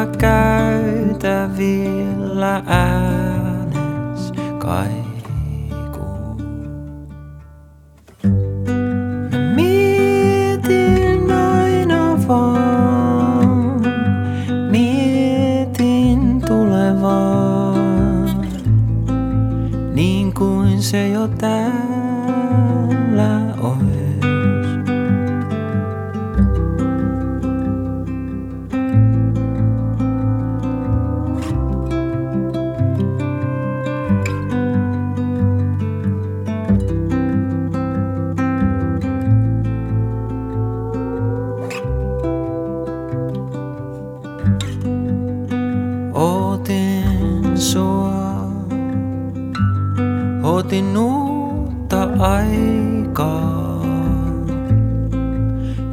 näillä käytävillä äänes kaikuu. Mä mietin aina vaan, mietin tulevaa, niin kuin se jo täällä ois. Sua, ootin uutta aikaa,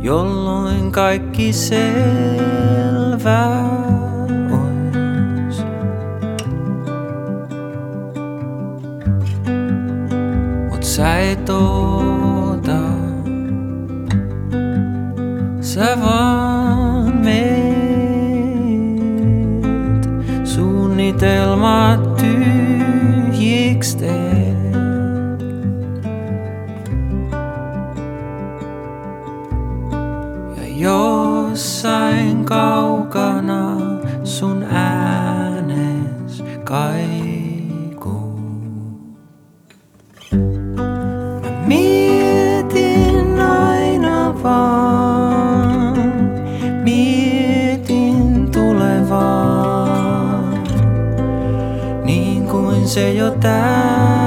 jolloin kaikki selvää ois. Mut sä et oota, sä vaan meet. Suunnitelmat teet. Ja jossain kaukana sun äänes kaikuu. Mä niin kuin